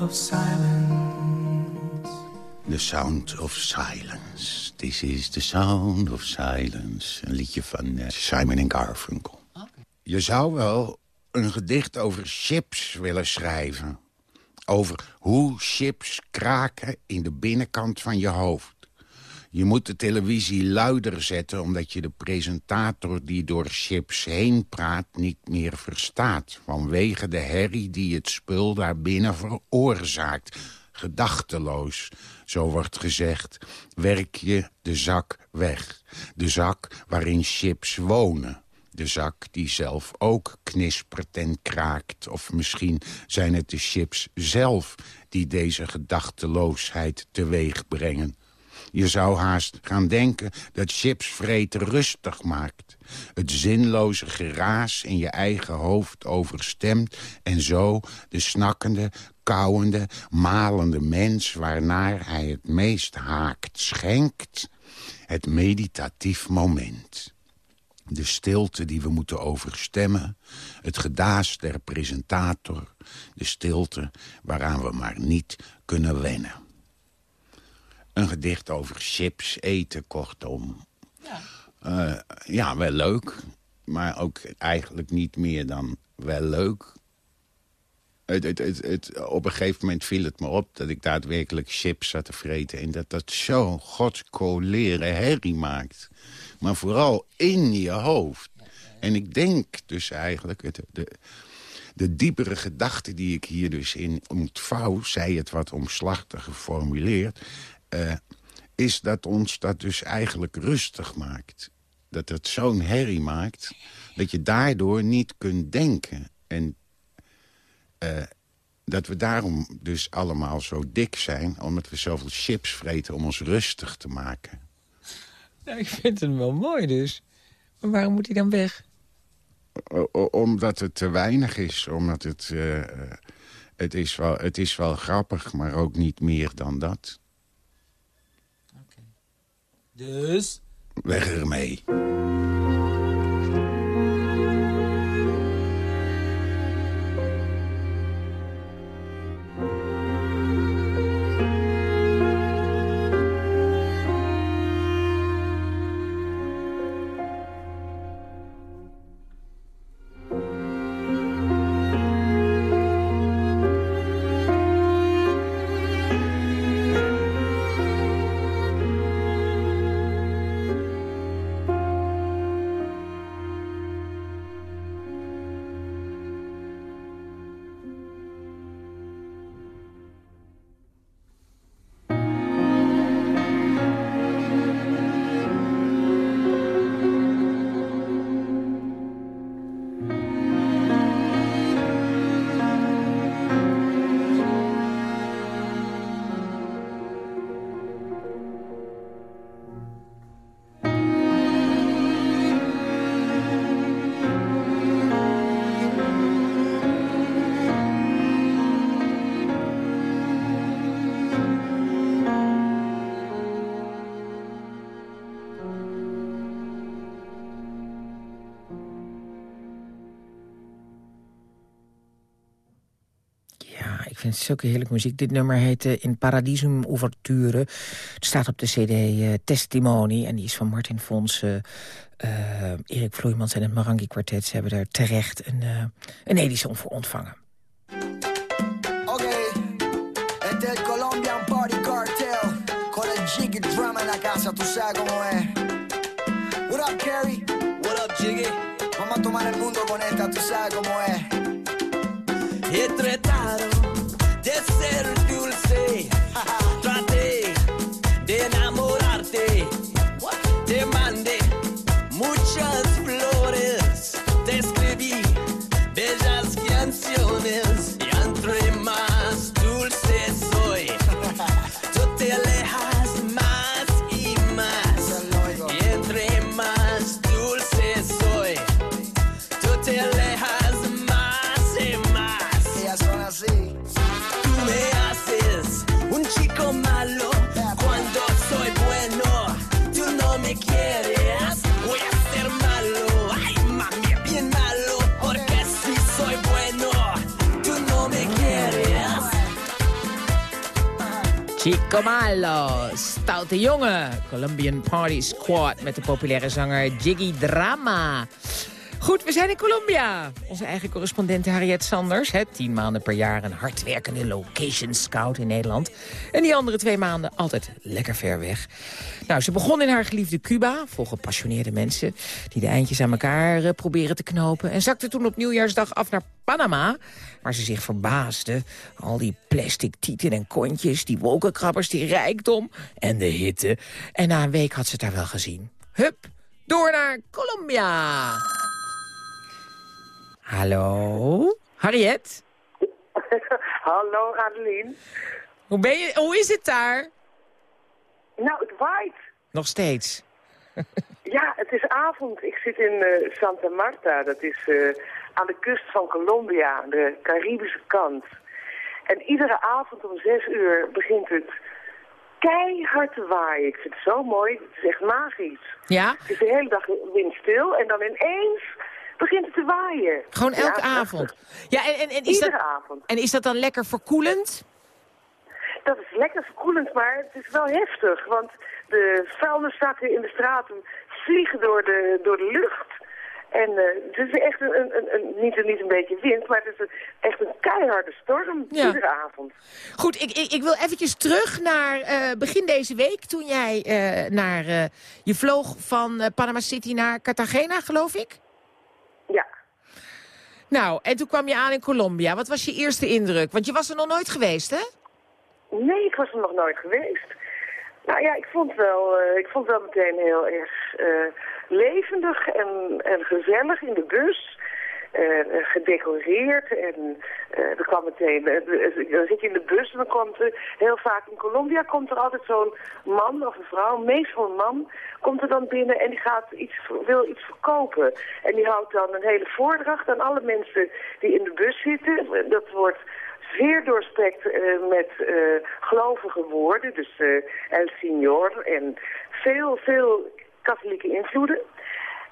of silence. The Sound of Silence. This is the Sound of Silence. Een liedje van eh, Simon Garfunkel. Je zou wel een gedicht over chips willen schrijven. Over hoe chips kraken in de binnenkant van je hoofd. Je moet de televisie luider zetten... omdat je de presentator die door chips heen praat niet meer verstaat. Vanwege de herrie die het spul daarbinnen veroorzaakt. Gedachteloos, zo wordt gezegd, werk je de zak weg. De zak waarin chips wonen. De zak die zelf ook knispert en kraakt. Of misschien zijn het de chips zelf die deze gedachteloosheid teweeg brengen. Je zou haast gaan denken dat chips vreten rustig maakt. Het zinloze geraas in je eigen hoofd overstemt... en zo de snakkende, kauwende, malende mens... waarnaar hij het meest haakt, schenkt het meditatief moment. De stilte die we moeten overstemmen. Het gedaas der presentator. De stilte waaraan we maar niet kunnen wennen. Een gedicht over chips eten, kortom. Ja. Uh, ja, wel leuk. Maar ook eigenlijk niet meer dan wel leuk. Het, het, het, het, op een gegeven moment viel het me op dat ik daadwerkelijk chips zat te vreten. En dat dat zo'n godskolere herrie maakt. Maar vooral in je hoofd. En ik denk dus eigenlijk... Het, de, de diepere gedachte die ik hier dus in ontvouw... zij het wat omslachtig geformuleerd... Uh, is dat ons dat dus eigenlijk rustig maakt. Dat het zo'n herrie maakt dat je daardoor niet kunt denken. En uh, dat we daarom dus allemaal zo dik zijn... omdat we zoveel chips vreten om ons rustig te maken. Nou, ik vind het wel mooi dus. Maar waarom moet hij dan weg? O omdat het te weinig is. Omdat het... Uh, het, is wel, het is wel grappig, maar ook niet meer dan dat. Dus? Weg ermee. Vind zulke heerlijke muziek. Dit nummer heet uh, In Paradisum Ouverture. Het staat op de cd uh, Testimony. En die is van Martin Fons, uh, Erik Vloeimans en het Marangi Quartet. Ze hebben daar terecht een, een Edison voor ontvangen. Oké, okay. het is Colombian Party Cartel. Con el jiggy drum en la casa, tú sabes cómo es. What up, Carrie? What up, Jiggy? Vamos a tomar el mundo con esta, tú sabes cómo es. He Chico Malo, stoute jongen. Colombian Party Squad met de populaire zanger Jiggy Drama. Goed, we zijn in Colombia. Onze eigen correspondent Harriet Sanders. Tien maanden per jaar een hardwerkende location scout in Nederland. En die andere twee maanden altijd lekker ver weg. Nou, ze begon in haar geliefde Cuba, vol gepassioneerde mensen... die de eindjes aan elkaar eh, proberen te knopen... en zakte toen op nieuwjaarsdag af naar Panama... waar ze zich verbaasde. Al die plastic tieten en kontjes, die wolkenkrabbers, die rijkdom en de hitte. En na een week had ze het daar wel gezien. Hup, door naar Colombia. Hallo, Harriet? <laughs> Hallo Adeline. Hoe, ben je, hoe is het daar? Nou, het waait. Nog steeds. <laughs> Ja, het is avond. Ik zit in eh, Santa Marta. Dat is eh, aan de kust van Colombia, de Caribische kant. En iedere avond om zes uur begint het keihard te waaien. Ik vind het zo mooi. Het is echt magisch. Ja? Het is de hele dag windstil en dan ineens begint het te waaien. Gewoon elke avond? Ja, en, en, en, is Iedere dat, avond. en is dat dan lekker verkoelend? Dat is lekker verkoelend, maar het is wel heftig. Want de vuilniszakken in de straten vliegen door de, door de lucht. En eh, het is echt een, een, een, niet, een, niet een beetje wind, maar het is een, echt een keiharde storm Ja. iedere avond. Goed, ik, ik, ik wil eventjes terug naar eh, begin deze week... toen jij eh, naar... je vloog van Panama City naar Cartagena, geloof ik? Ja. Nou, en toen kwam je aan in Colombia. Wat was je eerste indruk? Want je was er nog nooit geweest, hè? Nee, ik was er nog nooit geweest. Nou ja, ik vond wel, eh, ik vond wel meteen heel erg eh, levendig en, en gezellig in de bus. Eh, eh, gedecoreerd en eh, er kwam meteen, eh, dan zit je in de bus en dan komt er heel vaak in Colombia komt er altijd zo'n man of een vrouw, meestal een man, komt er dan binnen en die gaat iets, wil iets verkopen. En die houdt dan een hele voordracht aan alle mensen die in de bus zitten. Dat wordt zeer doorspekt met gelovige woorden, dus El Signor en veel, veel katholieke invloeden.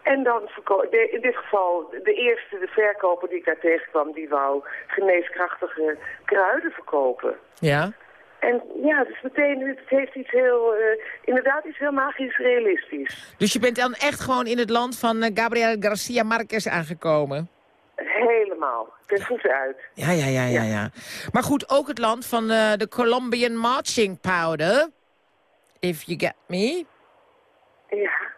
En dan, de, in dit geval, de eerste, de verkoper die ik daar tegenkwam, die wou geneeskrachtige kruiden verkopen. Ja. En ja, dus meteen, het heeft iets heel, eh, inderdaad iets heel magisch realistisch. Dus je bent dan echt gewoon in het land van eh, Gabriel Garcia Marquez aangekomen? Helemaal, ten voeten uit. Ja, ja, ja, ja, ja. Maar goed, ook het land van eh, de Colombian Marching Powder. If you get me. Ja.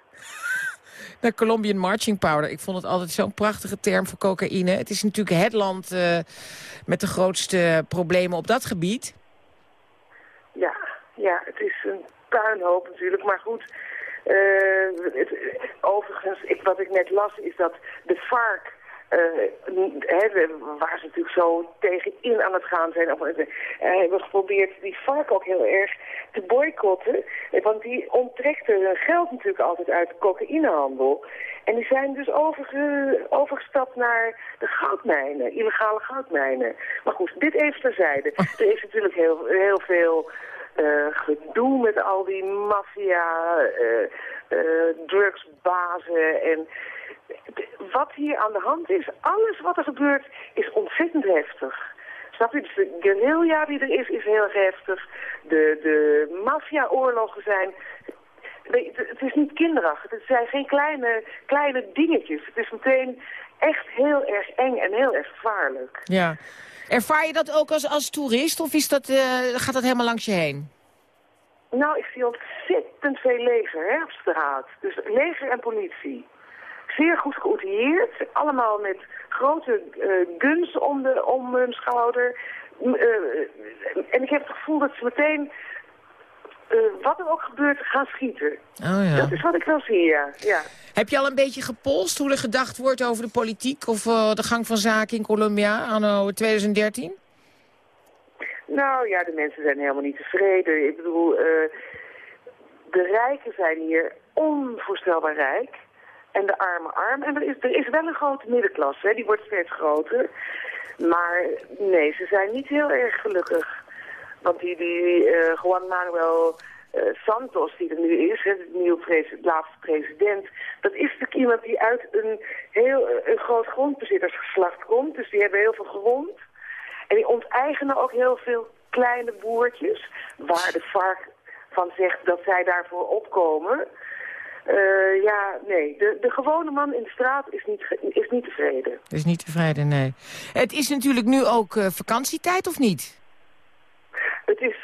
De Colombian Marching Powder. Ik vond het altijd zo'n prachtige term voor cocaïne. Het is natuurlijk het land eh, met de grootste problemen op dat gebied. Ja, ja, het is een puinhoop natuurlijk, maar goed. eh, overigens, ik, wat ik net las, is dat de we- waar ze natuurlijk zo tegenin aan het gaan zijn, of, eh, hebben geprobeerd die FARC ook heel erg te boycotten. eh, Want die onttrekten hun geld natuurlijk altijd uit de cocaïnehandel. En die zijn dus overge, overgestapt naar de goudmijnen, illegale goudmijnen. Maar goed, dit even terzijde. <laughs> Er is natuurlijk heel, heel veel eh, gedoe met al die maffia, eh, eh, drugsbazen en... Wat hier aan de hand is, alles wat er gebeurt, is ontzettend heftig. Snap je? Dus de guerrilla die er is, is heel heftig. De, de maffia-oorlogen zijn... Nee, het- Het is niet kinderachtig. Het zijn geen kleine, kleine dingetjes. Het is meteen echt heel erg eng en heel erg gevaarlijk. Ja. Ervaar je dat ook als, als toerist of is dat, eh, gaat dat helemaal langs je heen? Nou, ik zie ontzettend veel leger hè, op straat. Dus leger en politie. Zeer goed geoutilleerd. Allemaal met grote eh, guns om, de, om hun schouder. M- eh, en ik heb het gevoel dat ze meteen, eh, wat er ook gebeurt, gaan schieten. Oh ja. Dat is wat ik wel zie, ja. ja. Heb je al een beetje gepolst hoe er gedacht wordt over de politiek... of de gang van zaken in Colombia anno 2013? Nou ja, de mensen zijn helemaal niet tevreden. Ik bedoel, de rijken zijn hier onvoorstelbaar rijk. En de armen arm. En er is, er is wel een grote middenklasse, hè. die wordt steeds groter. Maar nee, ze zijn niet heel erg gelukkig. Want die, die eh, Juan Manuel eh, Santos, die er nu is, hè, de nieuwe laatste president... dat is natuurlijk iemand die uit een heel eh, een groot grondbezittersgeslacht komt. Dus die hebben heel veel grond. En die onteigenen ook heel veel kleine boertjes, waar de vark van zegt dat zij daarvoor opkomen. Eh, ja, nee, de, de gewone man in de straat is niet, is niet tevreden. is niet tevreden, nee. Het is natuurlijk nu ook eh, vakantietijd, of niet? Het is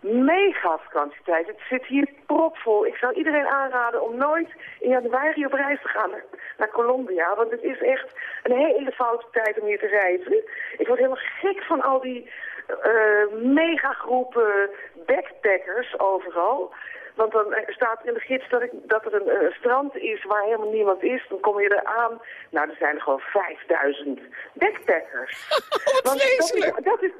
mega vakantietijd. Het zit hier propvol. Ik zou iedereen aanraden om nooit in januari op reis te gaan naar, Colombia. Want het is echt een hele foute tijd om hier te reizen. Ik word helemaal gek van al die eh megagroepen backpackers overal. Want dan eh, staat in de gids dat, ik, dat er een, eh, strand is waar helemaal niemand is. Dan kom je er aan. Nou, er zijn er gewoon 5000 backpackers. <laughs> Want dat is, dat is,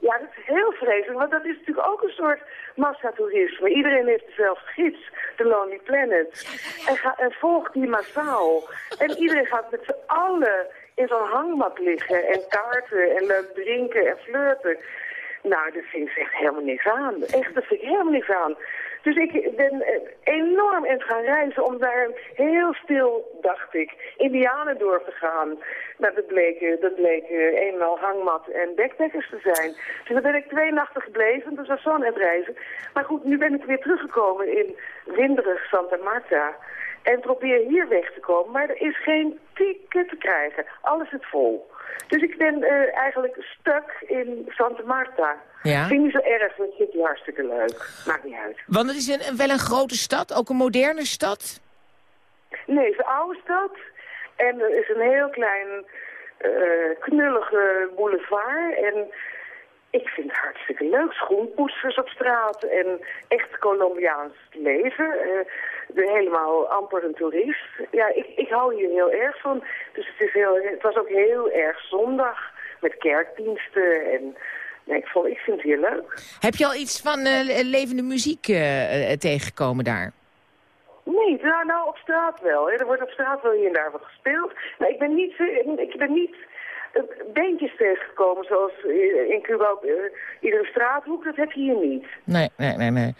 ja, dat is heel vreselijk, want dat is natuurlijk ook een soort massatoerisme. Iedereen heeft dezelfde gids, de Lonely Planet. En, ga, en volgt die massaal. En iedereen gaat met z'n allen in zo'n hangmat liggen en kaarten en leuk drinken en flirten. Nou, daar vind ik echt helemaal niks aan. Echt, daar vind ik helemaal niks aan. Dus ik ben eh, enorm in gaan reizen om daar heel stil, dacht ik, Indianendorp te gaan. Nou, dat bleken, dat bleken eenmaal hangmat en backpackers te zijn. Dus daar ben ik twee nachten gebleven, dus was zo'n reizen. Maar goed, nu ben ik weer teruggekomen in winderig Santa Marta. En probeer hier weg te komen, maar er is geen ticket te krijgen. Alles zit vol. Dus ik ben eh, eigenlijk stuk in Santa Marta. Ja. Vind niet zo erg, want ik die hartstikke leuk. Maakt niet uit. Want het is een, wel een grote stad, ook een moderne stad. Nee, het is een oude stad. En er is een heel klein, eh, knullige boulevard. En ik vind het hartstikke leuk. Schoenpoetsers op straat en echt Colombiaans leven. De, helemaal amper een toerist. Ja, ik, ik hou hier heel erg van. Dus het, is heel, het was ook heel erg zondag met kerkdiensten. En nee, ik, vond, ik vind het heel leuk. Heb je al iets van eh, levende muziek eh, tegengekomen daar? Nee, nou, nou op straat wel. Hè. Er wordt op straat wel hier en daar wat gespeeld. Maar ik ben niet, ik ben niet eh, bandjes tegengekomen zoals eh, in Cuba op eh, iedere straathoek. Dat heb je hier niet. Nee, nee, nee, nee.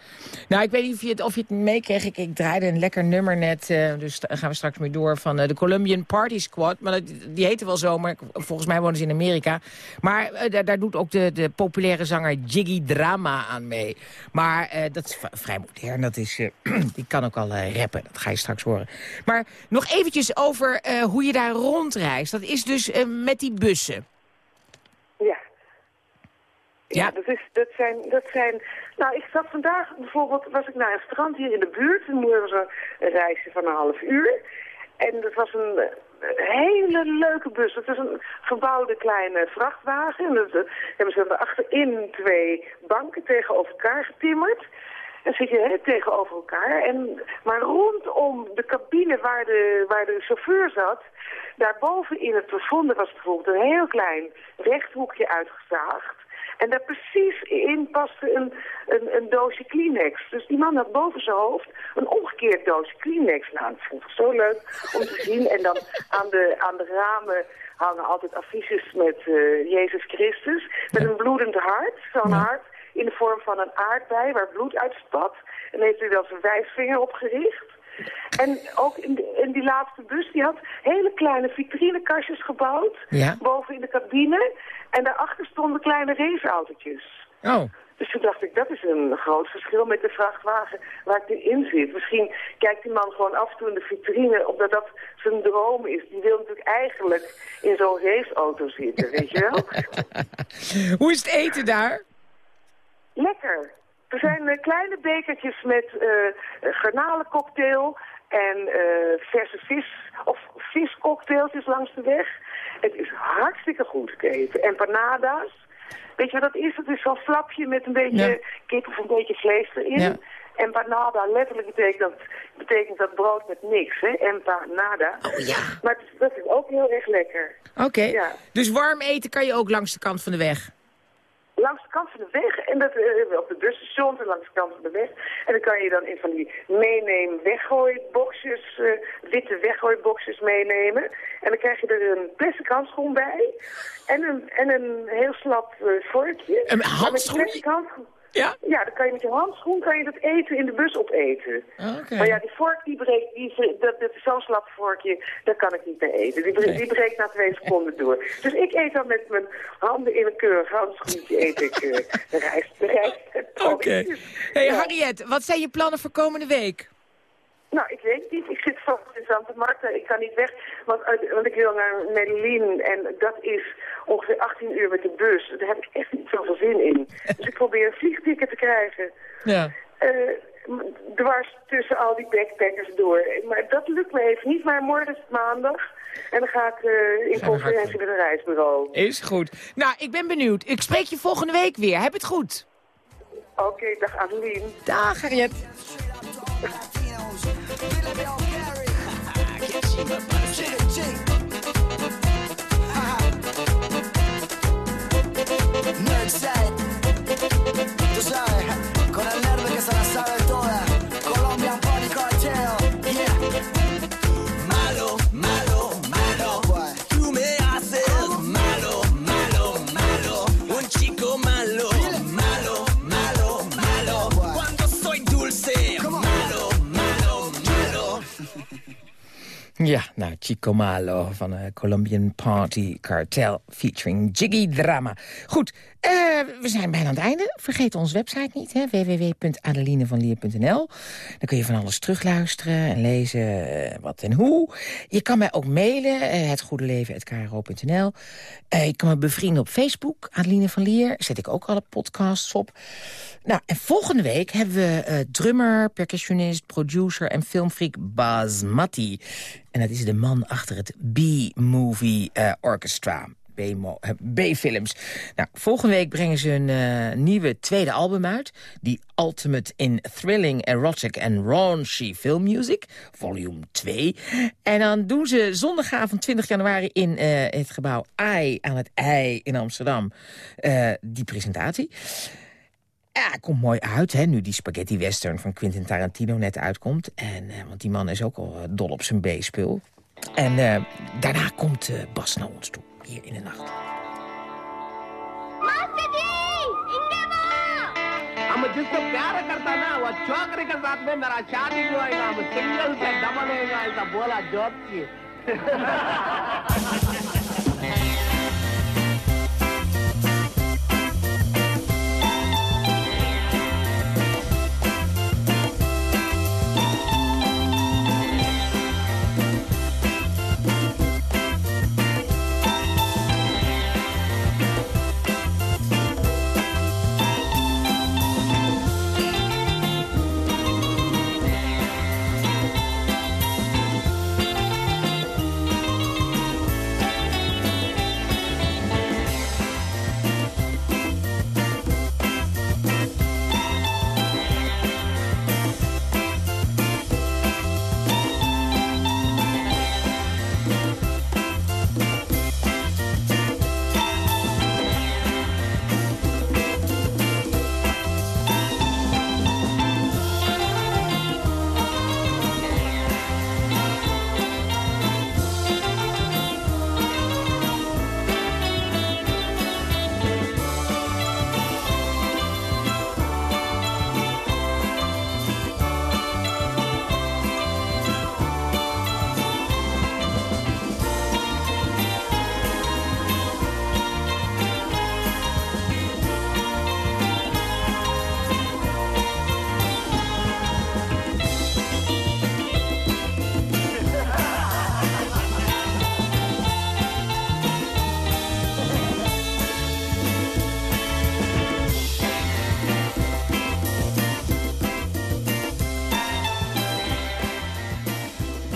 Nou, ik weet niet of je het, of je het meekreeg. Ik, ik draaide een lekker nummer net, dus daar gaan we straks mee door, van de Colombian Party Squad. Maar die heette wel zo, maar volgens mij wonen ze in Amerika. Maar daar, doet ook de, de populaire zanger Jiggy Drama aan mee. Maar dat is vrij modern, dat is, <clears throat> die kan ook al rappen, dat ga je straks horen. Maar nog eventjes over hoe je daar rondreist. Dat is dus met die bussen. Ja. Ja, dat, is, dat, zijn, dat zijn... Nou, ik zat vandaag bijvoorbeeld, was ik naar een strand hier in de buurt. En toen er een reisje van een half uur. En dat was een hele leuke bus. Het is een verbouwde kleine vrachtwagen. En dat, hebben ze er achterin twee banken tegenover elkaar getimmerd. En zit je hè, tegenover elkaar. En, maar rondom de cabine waar de, waar de chauffeur zat... daarboven in het plafond was bijvoorbeeld een heel klein rechthoekje uitgezaagd. En daar precies in paste een, een, een doosje Kleenex. Dus die man had boven zijn hoofd een omgekeerd doosje Kleenex. Nou, dat vond ik zo leuk om te zien. En dan aan de, aan de ramen hangen altijd affiches met eh, Jezus Christus. Met een bloedend hart, zo'n hart in de vorm van een aardbei waar bloed uitspat. En heeft hij dan zijn wijsvinger opgericht. En ook in, de- in die laatste bus, die had hele kleine vitrinekastjes gebouwd. Ja. Boven in de cabine. En daarachter stonden kleine raceautootjes. Oh. Dus toen dacht ik, dat is een groot verschil met de vrachtwagen waar ik nu in zit. Misschien kijkt die man gewoon af en toe in de vitrine, omdat dat zijn droom is. Die wil natuurlijk eigenlijk in zo'n raceauto zitten, weet je wel? <laughs> Hoe is het eten daar? Lekker. Er zijn eh, kleine bekertjes met eh garnalencocktail en eh, verse vis of viscocktailtjes langs de weg. Het is hartstikke goed te eten. Empanada's. Weet je wat dat is? Het is zo'n flapje met een beetje Ja. kip of een beetje vlees erin. Ja. Empanada, letterlijk betekent dat, betekent dat brood met niks, hè? Empanada. Oh ja. Maar dat is ook heel erg lekker. Oké, Ja. dus warm eten kan je ook langs de kant van de weg. Langs de kant van de weg en dat eh, op de busstations en langs de kant van de weg. En dan kan je dan in van die meeneem weggooiboxjes, eh, witte weggooiboxjes meenemen. En dan krijg je er een plastic handschoen bij en een, en een heel slap eh, vorkje. Een met plastic handschoen- Ja? Ja, dan kan je met je handschoen kan je dat eten in de bus opeten. Maar ja, die vork die breekt, die, dat, dat is zo'n slap vorkje, daar kan ik niet mee eten. Die, bre- die breekt na twee seconden door. Dus ik eet dan met mijn handen in een keurig handschoentje eet ik eh, de rijst. De rijst Oké. Hey Harriet, wat zijn je plannen voor komende week? Nou, ik weet het niet. Ik zit vast in Santa Marta. Ik kan niet weg, want, uit- want ik wil naar Medellin. En dat is ongeveer 18 uur met de bus. Daar heb ik echt niet zoveel zin in. <laughs> Dus ik probeer een vliegticket te krijgen. Ja. Eh, dwars tussen al die backpackers door. Maar dat lukt me even niet. Maar morgen is het maandag. En dan ga ik eh, in conferentie met een reisbureau. Is goed. Nou, ik ben benieuwd. Ik spreek je volgende week weer. Heb het goed. Oké, dag Adeline. Dag Harriet. Northside. Tú sabes, con el nerve que se la sabe Ja, nou, Chico Malo van uh, Colombian Party Cartel featuring Jiggy Drama. Goed, eh, we zijn bijna aan het einde. Vergeet onze website niet, www.adelinevanlier.nl. Dan kun je van alles terugluisteren en lezen eh, wat en hoe. Je kan mij ook mailen, uh, hetgoedeleven.kro.nl. Je kan me bevrienden op Facebook, Adeline van Lier. Zet ik ook alle podcasts op. Nou, en volgende week hebben we drummer, percussionist, producer en filmfreak Basmati. En dat is de man achter het B-Movie uh, Orchestra. B-films. Nou, volgende week brengen ze een uh, nieuwe tweede album uit. Die Ultimate in Thrilling, Erotic and Raunchy Film Music. Volume 2. En dan doen ze zondagavond 20 januari in het gebouw I aan het I in Amsterdam. Die presentatie. Ja, komt mooi uit, hè, nu die spaghetti western van Quentin Tarantino net uitkomt. En, want die man is ook al dol op zijn B-spul. En uh, daarna komt uh, Bas naar ons toe, hier in de nacht. हम जिससे प्यार करता ना वो छोकरी के साथ में मेरा शादी जो होगा हम सिंगल से डबल होगा ऐसा बोला जॉब की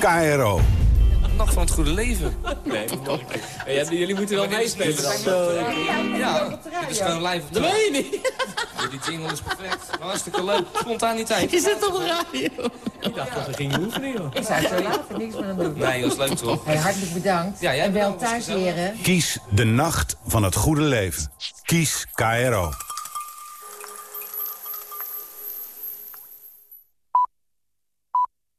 KRO. Nacht van het goede leven. Nee, ja, jullie moeten wel meespelen. Ja, dit is gewoon live op Dat weet je niet. Die jingle is perfect. Hartstikke leuk. Spontaniteit. Je zit op de radio. Ik dacht dat we gingen oefenen, joh. Ik zou het zo niks meer aan doen. Nee, dat is leuk toch? Hey, hartelijk bedankt. Ja, jij en wel thuis, heren. Kies de nacht van het goede leven. Kies KRO.